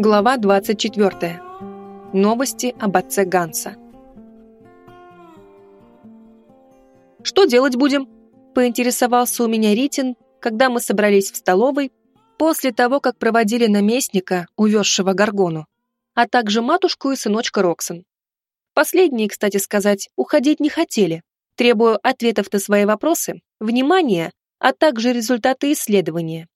Глава 24. Новости об отце Ганса. «Что делать будем?» – поинтересовался у меня Ритин, когда мы собрались в столовой после того, как проводили наместника, увезшего Гаргону, а также матушку и сыночка Роксон. Последние, кстати сказать, уходить не хотели, требуя ответов на свои вопросы, внимания, а также результаты исследования.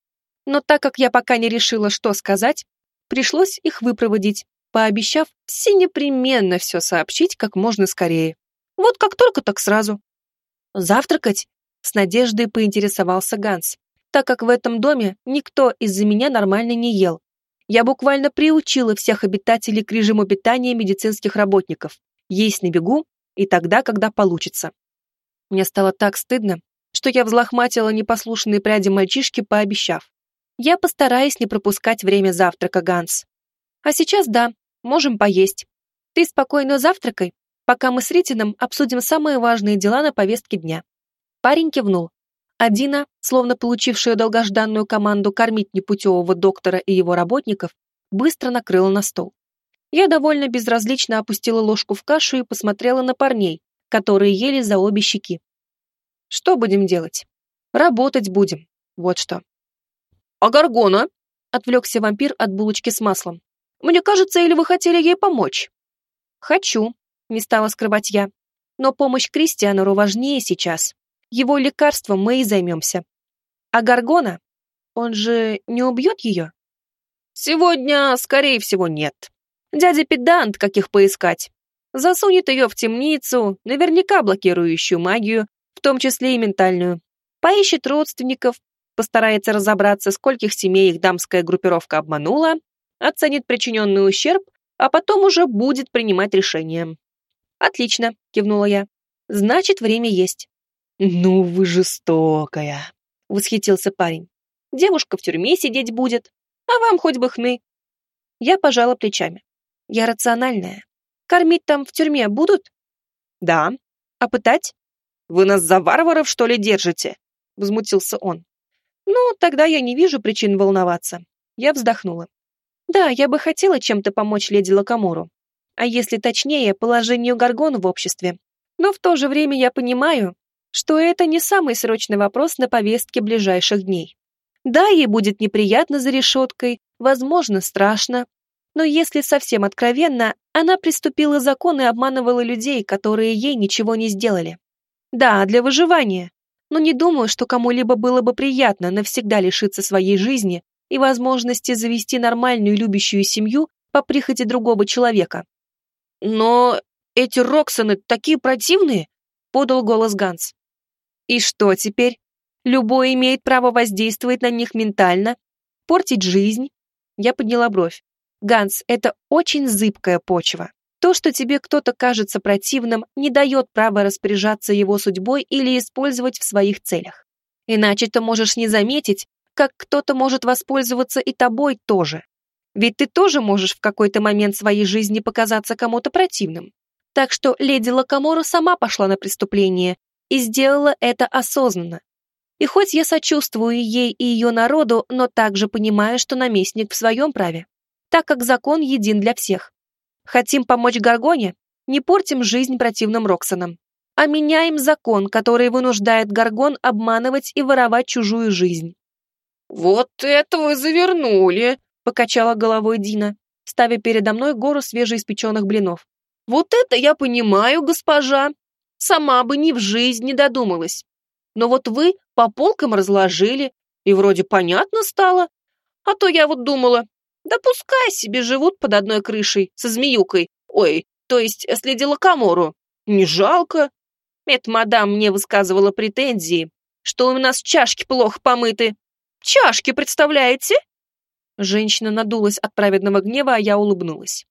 Но так как я пока не решила, что сказать, пришлось их выпроводить, пообещав все непременно все сообщить как можно скорее. Вот как только, так сразу. «Завтракать?» — с надеждой поинтересовался Ганс, так как в этом доме никто из-за меня нормально не ел. Я буквально приучила всех обитателей к режиму питания медицинских работников. Есть на бегу и тогда, когда получится. Мне стало так стыдно, что я взлохматила непослушные пряди мальчишки, пообещав. Я постараюсь не пропускать время завтрака, Ганс. А сейчас да, можем поесть. Ты спокойно завтракай, пока мы с Ритином обсудим самые важные дела на повестке дня. Парень кивнул. А Дина, словно получившая долгожданную команду кормить непутевого доктора и его работников, быстро накрыла на стол. Я довольно безразлично опустила ложку в кашу и посмотрела на парней, которые ели за обе щеки. Что будем делать? Работать будем. Вот что. «А Гаргона?» — отвлекся вампир от булочки с маслом. «Мне кажется, или вы хотели ей помочь?» «Хочу», — не стала скрывать я. «Но помощь Кристианеру важнее сейчас. Его лекарством мы и займемся. А Гаргона? Он же не убьет ее?» «Сегодня, скорее всего, нет. Дядя педант, как их поискать. Засунет ее в темницу, наверняка блокирующую магию, в том числе и ментальную. Поищет родственников, постарается разобраться, скольких семей их дамская группировка обманула, оценит причиненный ущерб, а потом уже будет принимать решение. «Отлично», — кивнула я. «Значит, время есть». «Ну вы жестокая», — восхитился парень. «Девушка в тюрьме сидеть будет, а вам хоть бы хны». Я пожала плечами. «Я рациональная. Кормить там в тюрьме будут?» «Да». «А пытать?» «Вы нас за варваров, что ли, держите?» — возмутился он. Ну, тогда я не вижу причин волноваться. Я вздохнула. Да, я бы хотела чем-то помочь леди Лакамору. А если точнее, положению Гаргон в обществе. Но в то же время я понимаю, что это не самый срочный вопрос на повестке ближайших дней. Да, ей будет неприятно за решеткой, возможно, страшно. Но если совсем откровенно, она приступила закон и обманывала людей, которые ей ничего не сделали. Да, для выживания но не думаю, что кому-либо было бы приятно навсегда лишиться своей жизни и возможности завести нормальную любящую семью по прихоти другого человека. «Но эти Роксоны такие противные!» — подал голос Ганс. «И что теперь? Любой имеет право воздействовать на них ментально, портить жизнь?» Я подняла бровь. «Ганс, это очень зыбкая почва. То, что тебе кто-то кажется противным, не дает права распоряжаться его судьбой или использовать в своих целях. Иначе ты можешь не заметить, как кто-то может воспользоваться и тобой тоже. Ведь ты тоже можешь в какой-то момент своей жизни показаться кому-то противным. Так что леди Лакамора сама пошла на преступление и сделала это осознанно. И хоть я сочувствую ей и ее народу, но также понимаю, что наместник в своем праве, так как закон един для всех. Хотим помочь Гаргоне? Не портим жизнь противным Роксонам, а меняем закон, который вынуждает Гаргон обманывать и воровать чужую жизнь. «Вот это вы завернули!» — покачала головой Дина, ставя передо мной гору свежеиспеченных блинов. «Вот это я понимаю, госпожа! Сама бы ни в жизнь не додумалась. Но вот вы по полкам разложили, и вроде понятно стало. А то я вот думала, да пускай себе живут под одной крышей со змеюкой. Ой, то есть с леди Лакамору. Не жалко. Эта мадам мне высказывала претензии, что у нас чашки плохо помыты. Чашки, представляете? Женщина надулась от праведного гнева, а я улыбнулась.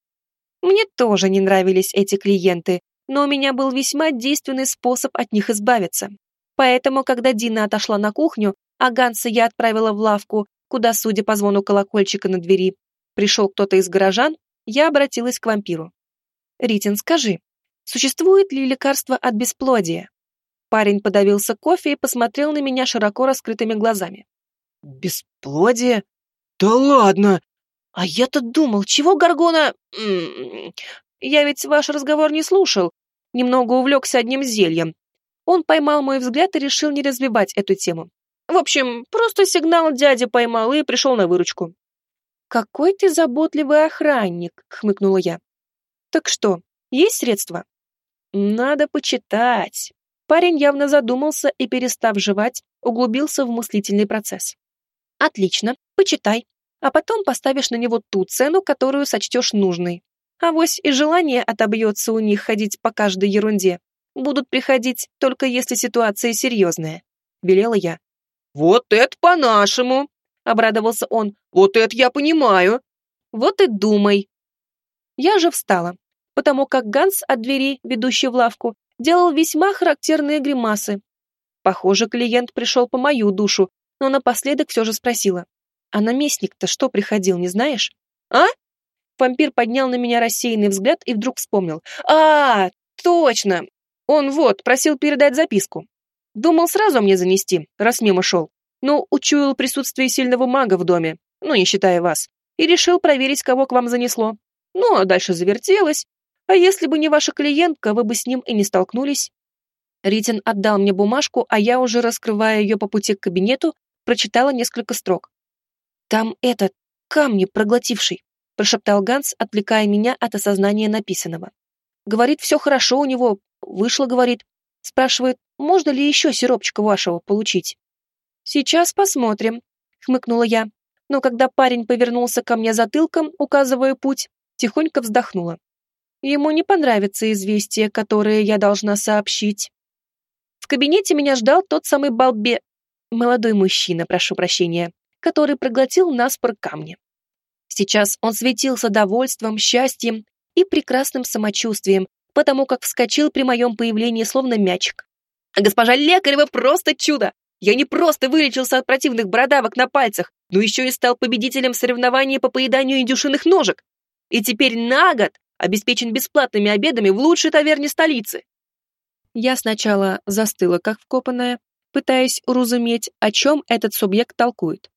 Мне тоже не нравились эти клиенты, но у меня был весьма действенный способ от них избавиться. Поэтому, когда Дина отошла на кухню, а Ганса я отправила в лавку, куда, судя по звону колокольчика на двери, пришел кто-то из горожан, я обратилась к вампиру. «Ритин, скажи, существует ли лекарство от бесплодия?» Парень подавился кофе и посмотрел на меня широко раскрытыми глазами. «Бесплодие? Да ладно! А я-то думал, чего Гаргона... Я ведь ваш разговор не слушал, немного увлекся одним зельем. Он поймал мой взгляд и решил не развивать эту тему. В общем, просто сигнал дядя поймал и пришел на выручку. «Какой ты заботливый охранник», — хмыкнула я. «Так что, есть средства?» «Надо почитать». Парень явно задумался и, перестав жевать, углубился в мыслительный процесс. «Отлично, почитай, а потом поставишь на него ту цену, которую сочтешь нужной. Авось и желание отобьется у них ходить по каждой ерунде. Будут приходить, только если ситуация серьезная», — велела я. «Вот это по-нашему!» — обрадовался он. «Вот это я понимаю!» «Вот и думай!» Я же встала, потому как Ганс от двери, ведущей в лавку, делал весьма характерные гримасы. Похоже, клиент пришел по мою душу, но напоследок все же спросила. «А наместник-то что приходил, не знаешь?» «А?» Вампир поднял на меня рассеянный взгляд и вдруг вспомнил. «А, точно! Он вот, просил передать записку. Думал сразу мне занести, раз мимо шел. Но учуял присутствие сильного мага в доме, ну, не считая вас, и решил проверить, кого к вам занесло. Ну, а дальше завертелось. А если бы не ваша клиентка, вы бы с ним и не столкнулись. Ритин отдал мне бумажку, а я, уже раскрывая ее по пути к кабинету, прочитала несколько строк. «Там этот, камни проглотивший», — прошептал Ганс, отвлекая меня от осознания написанного. «Говорит, все хорошо у него, вышло, говорит. Спрашивает, можно ли еще сиропчика вашего получить? Сейчас посмотрим, хмыкнула я. Но когда парень повернулся ко мне затылком, указывая путь, тихонько вздохнула. Ему не понравится известие, которое я должна сообщить. В кабинете меня ждал тот самый балбе... Молодой мужчина, прошу прощения, который проглотил наспор камни. Сейчас он светился довольством, счастьем и прекрасным самочувствием, потому как вскочил при моем появлении словно мячик. Госпожа Лекарева просто чудо! Я не просто вылечился от противных бородавок на пальцах, но еще и стал победителем соревнований по поеданию индюшиных ножек. И теперь на год обеспечен бесплатными обедами в лучшей таверне столицы. Я сначала застыла, как вкопанная, пытаясь уразуметь, о чем этот субъект толкует.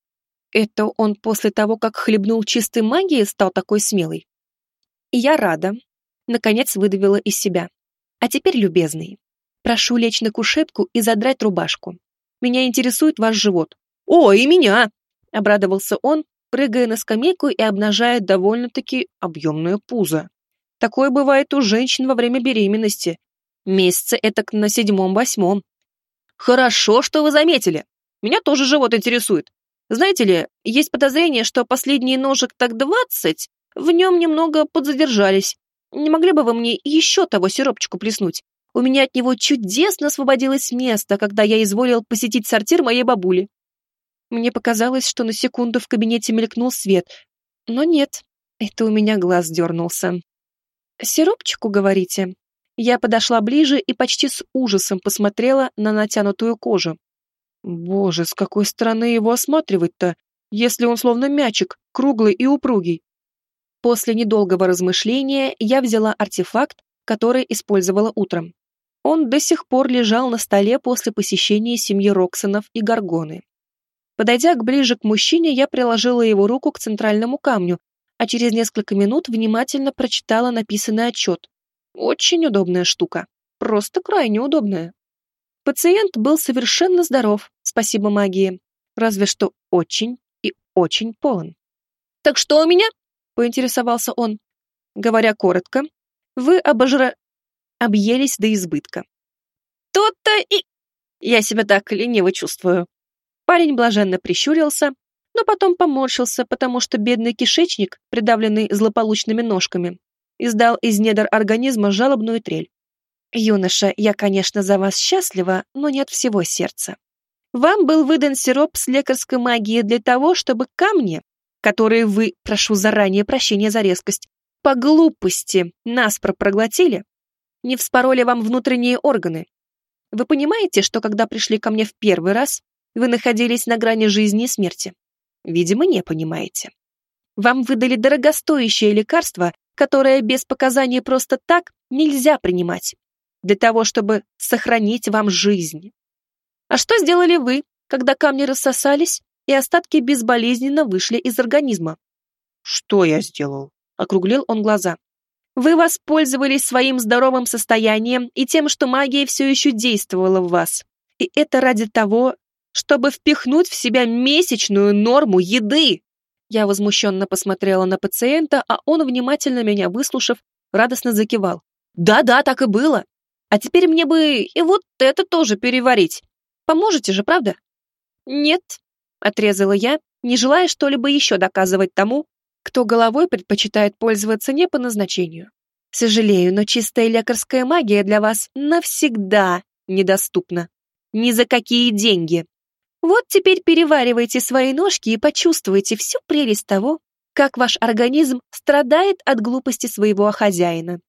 Это он после того, как хлебнул чистой магией, стал такой смелый? И я рада, наконец выдавила из себя. А теперь, любезный, прошу лечь на кушетку и задрать рубашку. Меня интересует ваш живот. О, и меня! Обрадовался он, прыгая на скамейку и обнажая довольно-таки объемное пузо. Такое бывает у женщин во время беременности. Месяца этак на седьмом-восьмом. Хорошо, что вы заметили. Меня тоже живот интересует. Знаете ли, есть подозрение, что последний ножек так двадцать в нем немного подзадержались. Не могли бы вы мне еще того сиропчику плеснуть? У меня от него чудесно освободилось место, когда я изволил посетить сортир моей бабули. Мне показалось, что на секунду в кабинете мелькнул свет, но нет, это у меня глаз дернулся. «Сиропчику, говорите?» Я подошла ближе и почти с ужасом посмотрела на натянутую кожу. Боже, с какой стороны его осматривать-то, если он словно мячик, круглый и упругий? После недолгого размышления я взяла артефакт, который использовала утром. Он до сих пор лежал на столе после посещения семьи Роксонов и Гаргоны. Подойдя к ближе к мужчине, я приложила его руку к центральному камню, а через несколько минут внимательно прочитала написанный отчет. Очень удобная штука. Просто крайне удобная. Пациент был совершенно здоров, спасибо магии. Разве что очень и очень полон. «Так что у меня?» Поинтересовался он. Говоря коротко, вы обожра... объелись до избытка. То-то и... Я себя так лениво чувствую. Парень блаженно прищурился, но потом поморщился, потому что бедный кишечник, придавленный злополучными ножками, издал из недр организма жалобную трель. «Юноша, я, конечно, за вас счастлива, но не от всего сердца. Вам был выдан сироп с лекарской магией для того, чтобы камни, которые вы, прошу заранее прощения за резкость, по глупости наспро проглотили, не вспороли вам внутренние органы. Вы понимаете, что когда пришли ко мне в первый раз, вы находились на грани жизни и смерти? Видимо, не понимаете. Вам выдали дорогостоящее лекарство, которое без показаний просто так нельзя принимать, для того, чтобы сохранить вам жизнь. А что сделали вы, когда камни рассосались и остатки безболезненно вышли из организма. «Что я сделал?» — округлил он глаза. «Вы воспользовались своим здоровым состоянием и тем, что магия все еще действовала в вас. И это ради того, чтобы впихнуть в себя месячную норму еды!» Я возмущенно посмотрела на пациента, а он, внимательно меня выслушав, радостно закивал. «Да-да, так и было. А теперь мне бы и вот это тоже переварить. Поможете же, правда?» «Нет», — отрезала я, не желая что-либо еще доказывать тому, кто головой предпочитает пользоваться не по назначению. Сожалею, но чистая лекарская магия для вас навсегда недоступна. Ни за какие деньги. Вот теперь переваривайте свои ножки и почувствуйте всю прелесть того, как ваш организм страдает от глупости своего хозяина.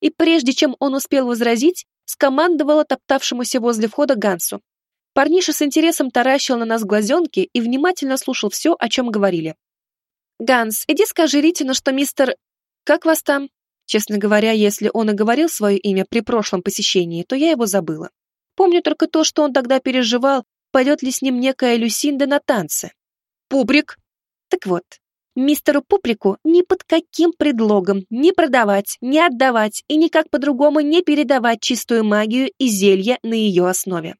И прежде чем он успел возразить, скомандовала топтавшемуся возле входа Гансу. Парниша с интересом таращил на нас глазенки и внимательно слушал все, о чем говорили. «Ганс, иди скажи Ритину, что мистер... Как вас там?» Честно говоря, если он и говорил свое имя при прошлом посещении, то я его забыла. Помню только то, что он тогда переживал, пойдет ли с ним некая Люсинда на танцы. Пуприк. Так вот, мистеру Пуприку ни под каким предлогом не продавать, не отдавать и никак по-другому не передавать чистую магию и зелья на ее основе.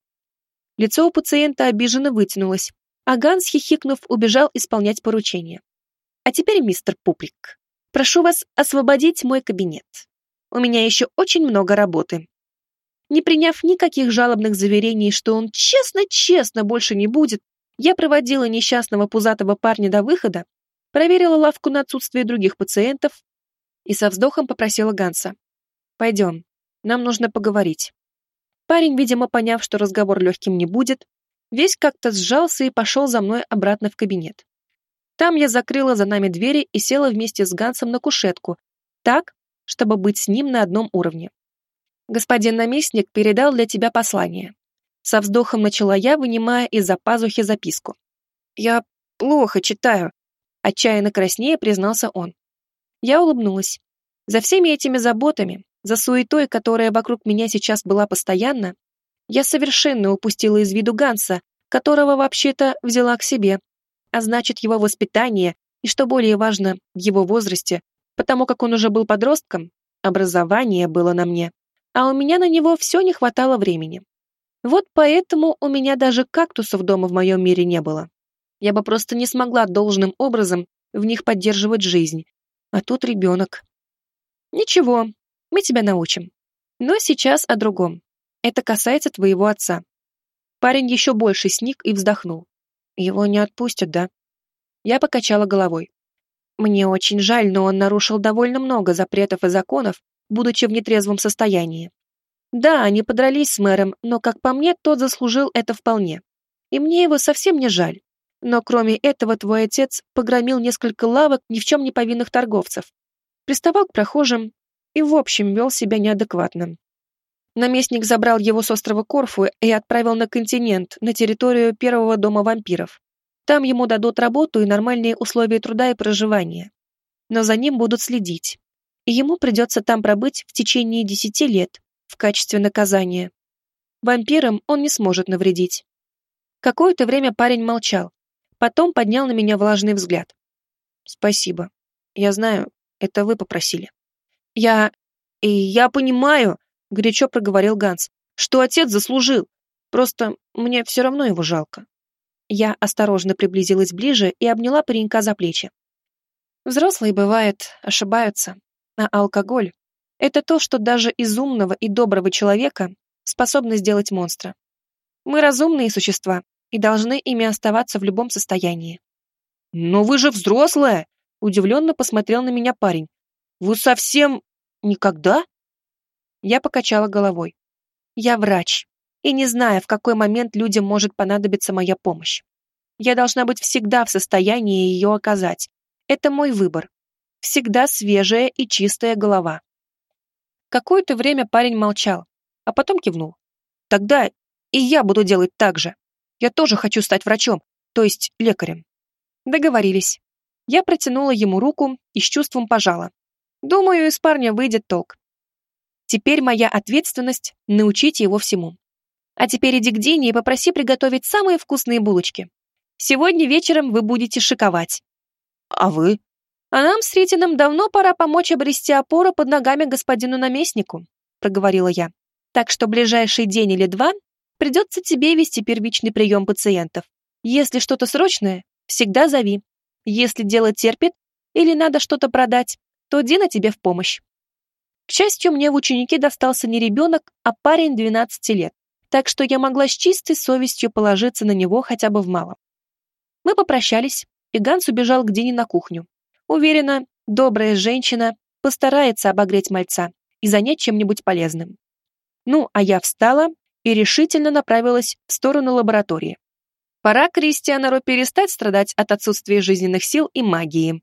Лицо у пациента обиженно вытянулось, а Ганс, хихикнув, убежал исполнять поручение. А теперь, мистер Пуприк, прошу вас освободить мой кабинет. У меня еще очень много работы. Не приняв никаких жалобных заверений, что он честно-честно больше не будет, я проводила несчастного пузатого парня до выхода, проверила лавку на отсутствие других пациентов и со вздохом попросила Ганса. «Пойдем, нам нужно поговорить». Парень, видимо, поняв, что разговор легким не будет, весь как-то сжался и пошел за мной обратно в кабинет. Там я закрыла за нами двери и села вместе с Гансом на кушетку, так, чтобы быть с ним на одном уровне. Господин наместник передал для тебя послание. Со вздохом начала я, вынимая из-за пазухи записку. Я плохо читаю, отчаянно краснее признался он. Я улыбнулась. За всеми этими заботами, за суетой, которая вокруг меня сейчас была постоянно, я совершенно упустила из виду Ганса, которого вообще-то взяла к себе, а значит его воспитание и, что более важно, в его возрасте, потому как он уже был подростком, образование было на мне а у меня на него все не хватало времени. Вот поэтому у меня даже кактусов дома в моем мире не было. Я бы просто не смогла должным образом в них поддерживать жизнь. А тут ребенок. Ничего, мы тебя научим. Но сейчас о другом. Это касается твоего отца. Парень еще больше сник и вздохнул. Его не отпустят, да? Я покачала головой. Мне очень жаль, но он нарушил довольно много запретов и законов, будучи в нетрезвом состоянии. Да, они подрались с мэром, но, как по мне, тот заслужил это вполне. И мне его совсем не жаль. Но кроме этого твой отец погромил несколько лавок ни в чем не повинных торговцев, приставал к прохожим и, в общем, вел себя неадекватно. Наместник забрал его с острова Корфу и отправил на континент, на территорию первого дома вампиров. Там ему дадут работу и нормальные условия труда и проживания. Но за ним будут следить и ему придется там пробыть в течение десяти лет в качестве наказания. Вампирам он не сможет навредить. Какое-то время парень молчал, потом поднял на меня влажный взгляд. «Спасибо. Я знаю, это вы попросили». «Я... и я понимаю», — горячо проговорил Ганс, «что отец заслужил. Просто мне все равно его жалко». Я осторожно приблизилась ближе и обняла паренька за плечи. Взрослые, бывает, ошибаются. А алкоголь — это то, что даже из умного и доброго человека способно сделать монстра. Мы разумные существа и должны ими оставаться в любом состоянии. «Но вы же взрослая!» — удивленно посмотрел на меня парень. «Вы совсем... никогда?» Я покачала головой. «Я врач, и не знаю, в какой момент людям может понадобиться моя помощь. Я должна быть всегда в состоянии ее оказать. Это мой выбор всегда свежая и чистая голова. Какое-то время парень молчал, а потом кивнул. Тогда и я буду делать так же. Я тоже хочу стать врачом, то есть лекарем. Договорились. Я протянула ему руку и с чувством пожала. Думаю, из парня выйдет толк. Теперь моя ответственность — научить его всему. А теперь иди к Дине и попроси приготовить самые вкусные булочки. Сегодня вечером вы будете шиковать. А вы? А нам с Ритином давно пора помочь обрести опору под ногами господину наместнику, проговорила я. Так что ближайший день или два придется тебе вести первичный прием пациентов. Если что-то срочное, всегда зови. Если дело терпит или надо что-то продать, то Дина тебе в помощь. К счастью, мне в ученики достался не ребенок, а парень 12 лет, так что я могла с чистой совестью положиться на него хотя бы в малом. Мы попрощались, и Ганс убежал к Дине на кухню. Уверена, добрая женщина постарается обогреть мальца и занять чем-нибудь полезным. Ну, а я встала и решительно направилась в сторону лаборатории. Пора Кристианеру перестать страдать от отсутствия жизненных сил и магии.